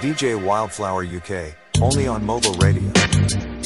DJ Wildflower UK, only on Mogul radio.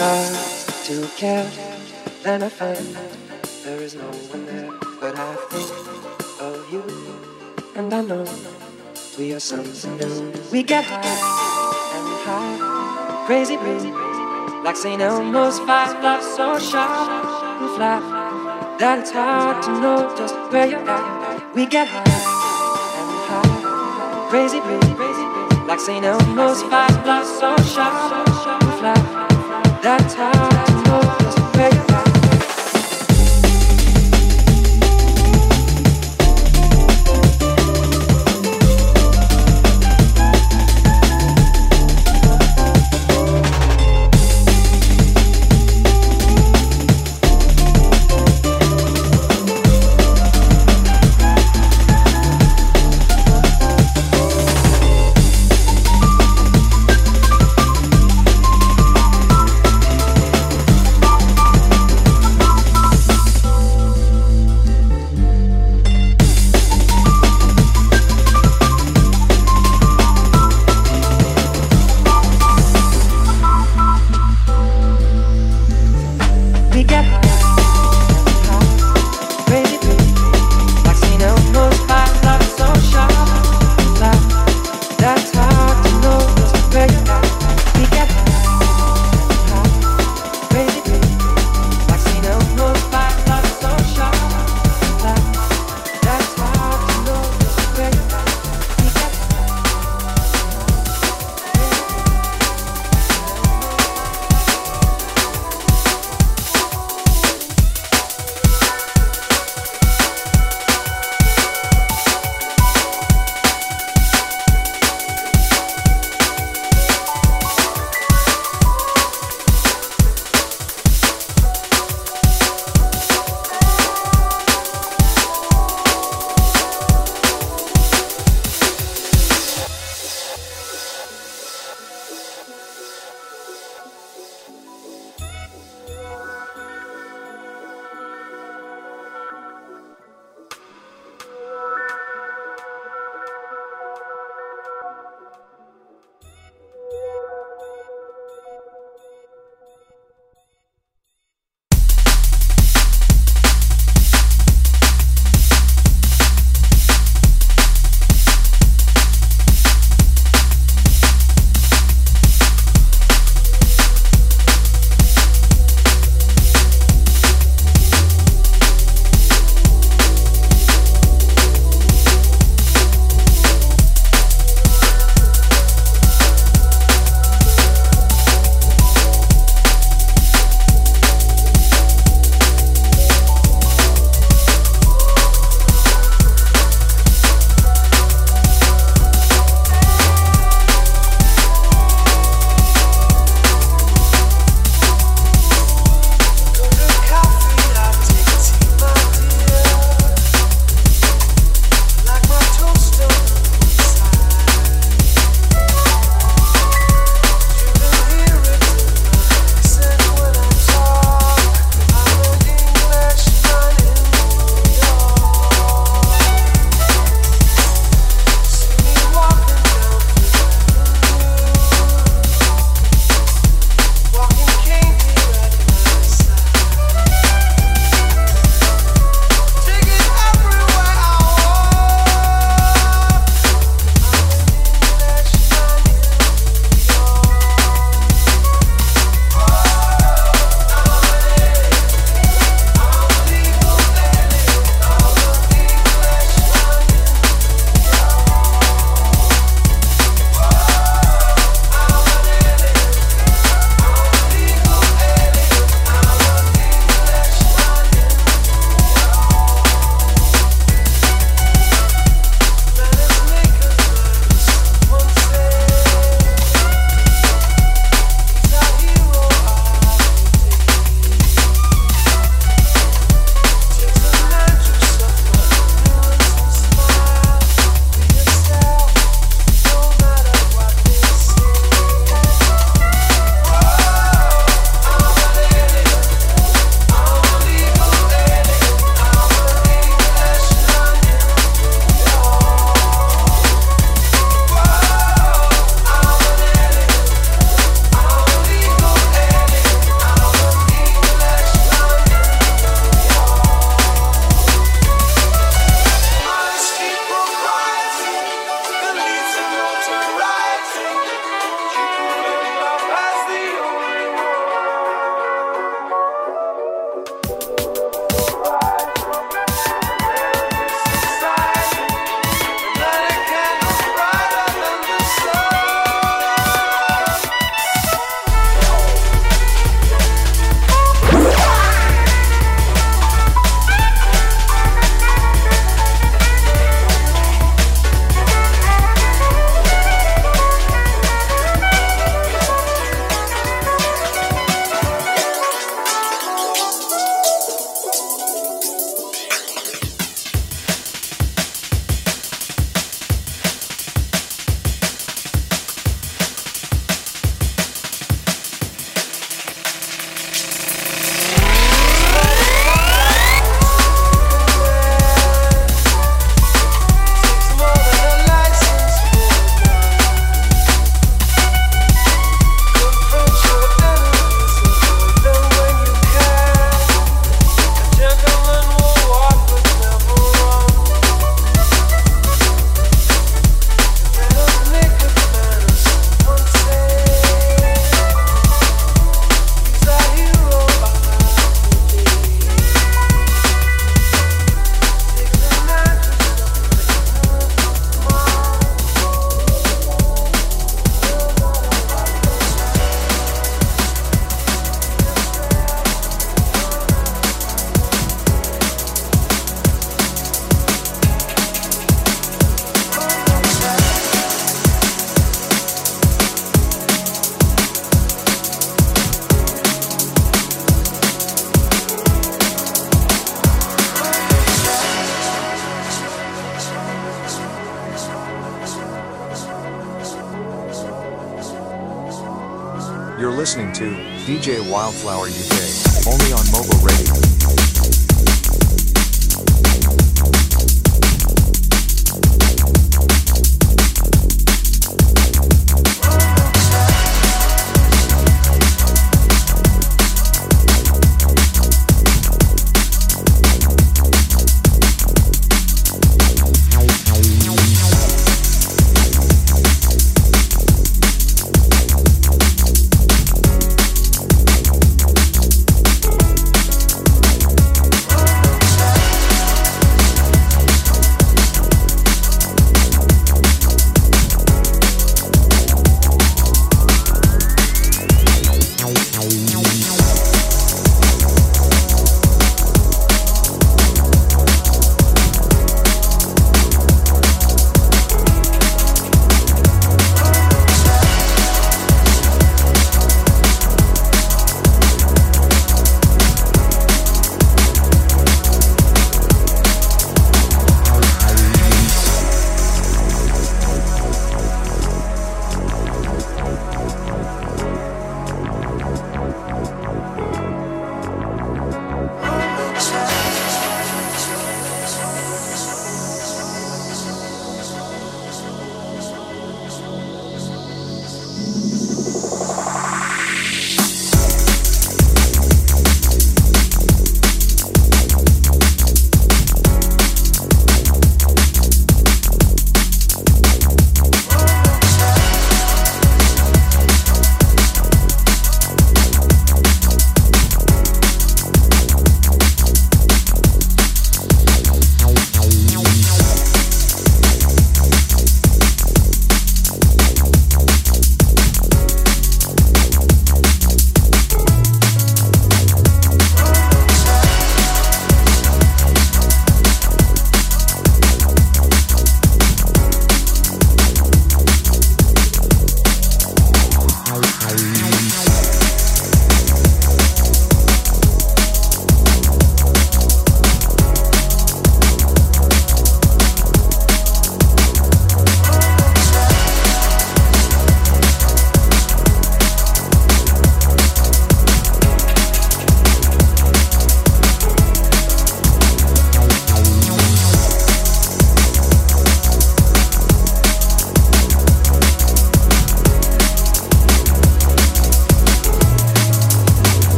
Start to care, then I find there is no one there. But I think of you, and I know we are something new. We get high and high, crazy, crazy, like St. Elmo's fire, love so sharp and fly that it's hard to know just where you're at. We get high and high, crazy, crazy, crazy, like St. Elmo's fire, love so sharp. That's hard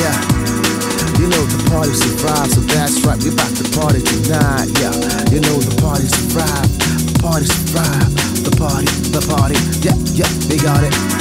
yeah. You know the party's arrived, so that's right. We about to party tonight. Yeah, you know the party's arrived. The party's arrived. The party, the party. Yeah, yeah, we got it.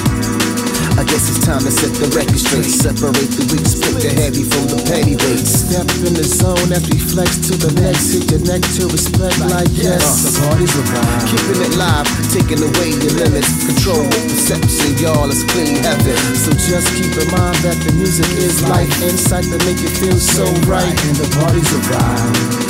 I guess it's time to set the record straight. Separate the weak, split the heavy from the petty weight. Step in the zone as we flex to the next. Hit your neck to respect like yes. The party's arrived. Keeping it live, taking away your limits. Control with perception, y'all. It's clean heaven. So just keep in mind that the music is life. Insight to make it feel so right. And the party's arrived.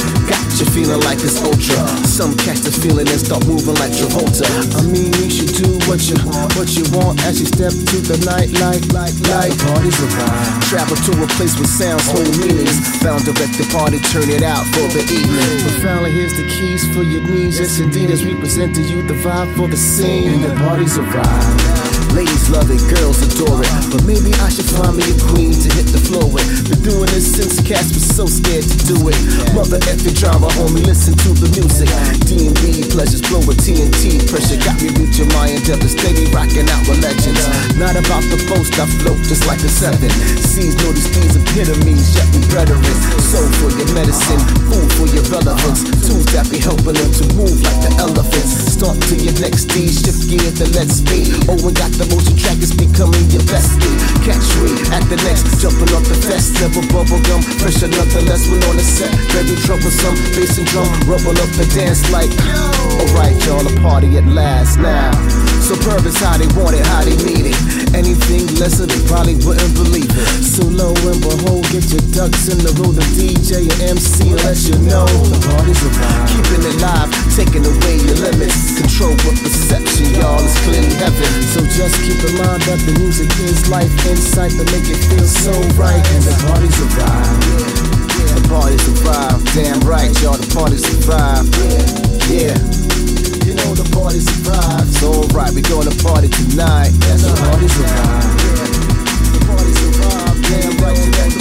You feeling like it's ultra. Some catch the feeling and start moving like Travolta. I mean, you should do what you what you want as you step to the night like like like. The party's arrived. Travel to a place with sounds hold meanings. Found direct the party, turn it out for the evening. Profoundly, here's the keys for your needs. Yes, indeed, as we present to you the vibe for the scene. And the party's arrived. Ladies love it, girls adore it. But maybe I should find me a queen to hit the floor with. Been doing this since cats was so scared to do it. Mother effing driver, homie, listen to the music. D&B pleasures blow with TNT pressure. Got me reaching my endeavor, steady rocking out with legends. Not about the boast, I float just like a seven. Sees notice these epitomes, yet we brethren. Soul for your medicine, food for your relevance. Tools that be helping them to move like the elephants. Start to your next D, shift gear, then let's speed. Oh, and got the motion track is becoming your bestie. Catch me at the next, jumping off the fest. Never bubble gum, pressure nothing less when on the set. Very troublesome, bass and drum, rubble up the dance like. Alright, y'all, a party at last now. Superb is how they want it, how they need it. Anything lesser, they probably wouldn't believe it. So lo and behold, get your ducks in the row. The DJ and MC let you know the party's arrived. Keeping it live, taking away your limits. Control what perception, y'all, is clearly heaven. So just keep in mind that the music is life, insight to make it feel so right. And the party's arrived. The party's arrived. Damn right, y'all, the party's arrived. Yeah. You know the party's arrived. So alright, we gonna party tonight. Yes, the party's arrived. The party's arrived. Damn right, you the.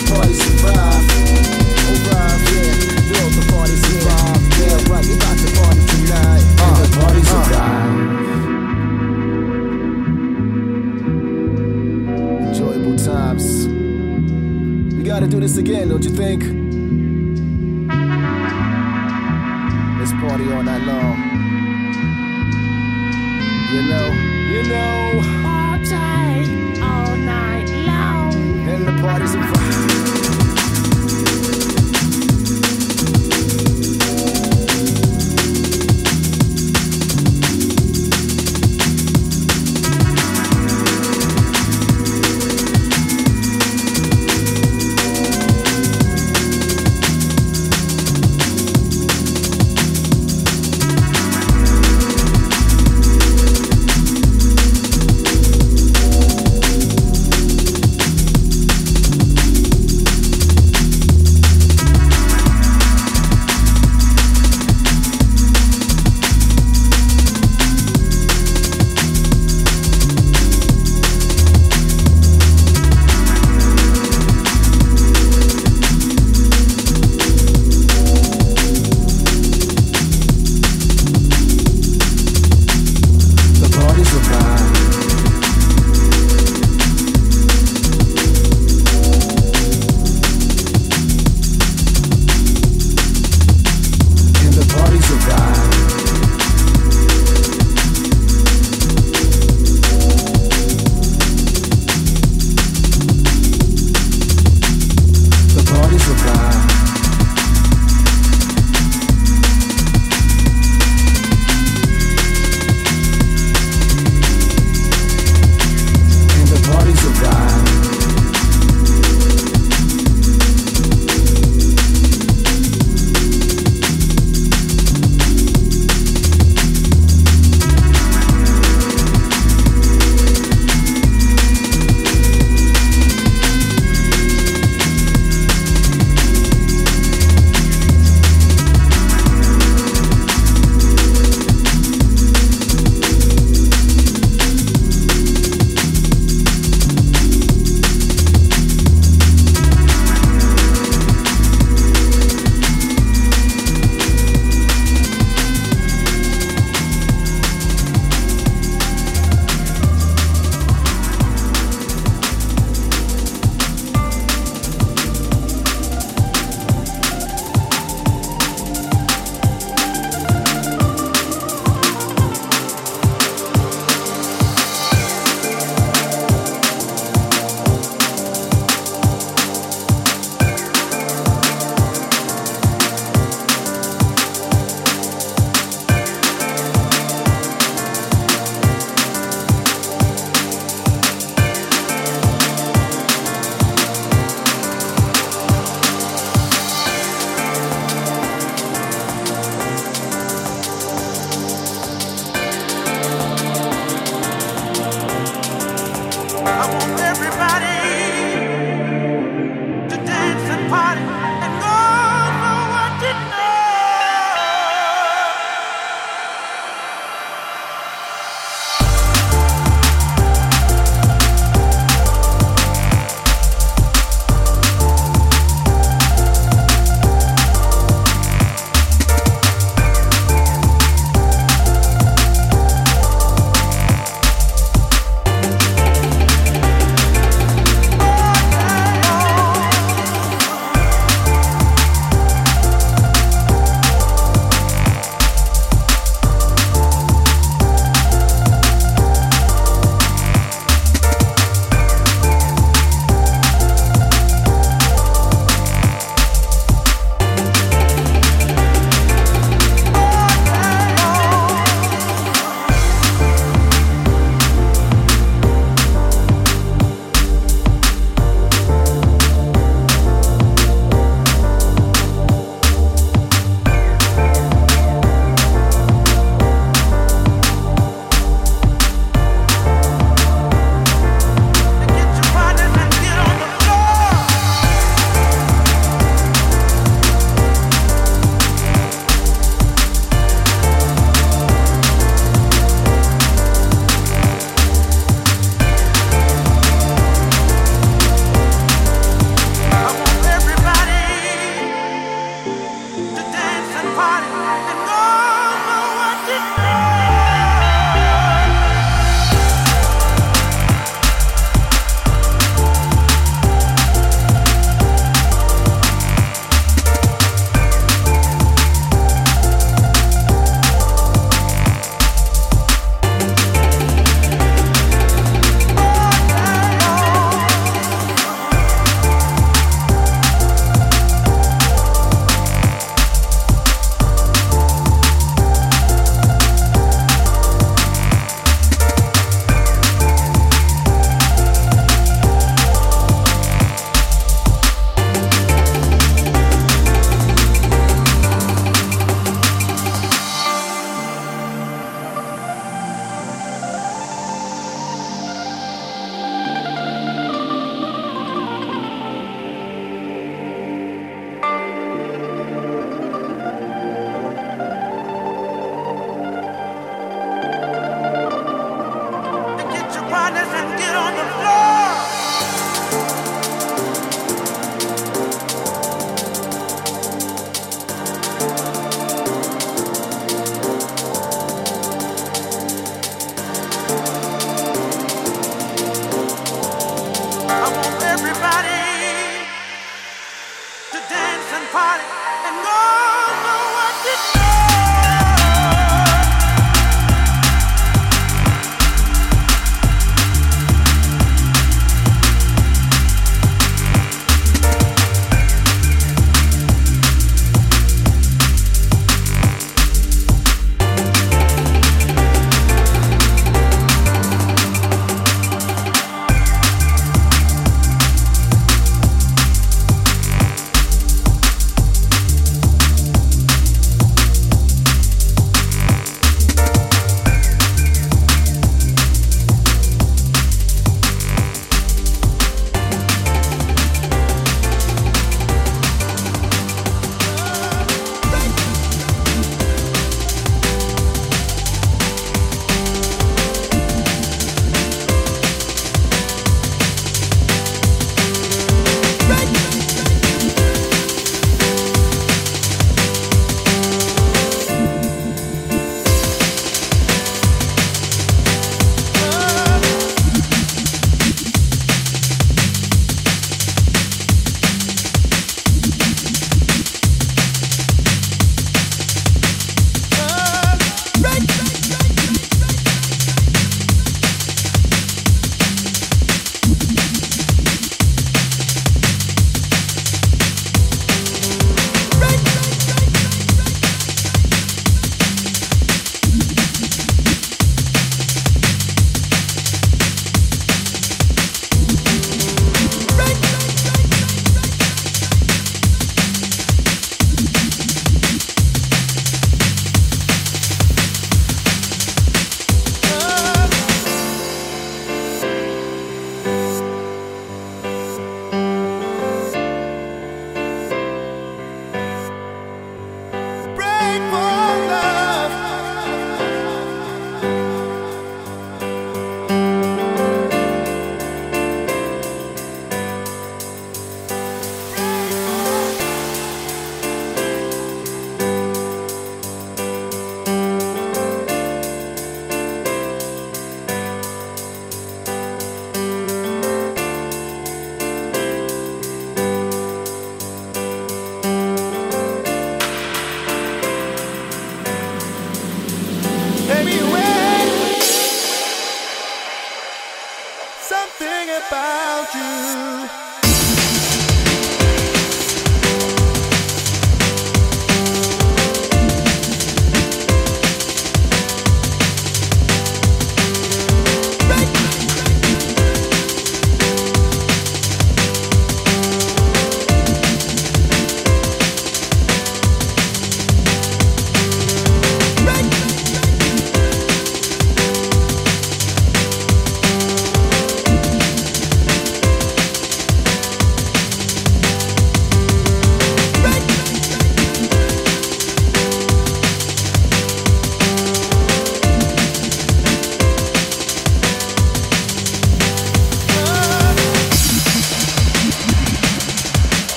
Alright, yeah. You the arrived. Damn right, we about to party tonight. The party's arrived. Enjoyable times. We gotta do this again, don't you think? Let's party all night long. You know, you know, Party all night long. and the party's arrived.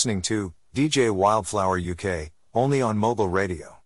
Listening to DJ Wildflower UK, only on Mogul radio.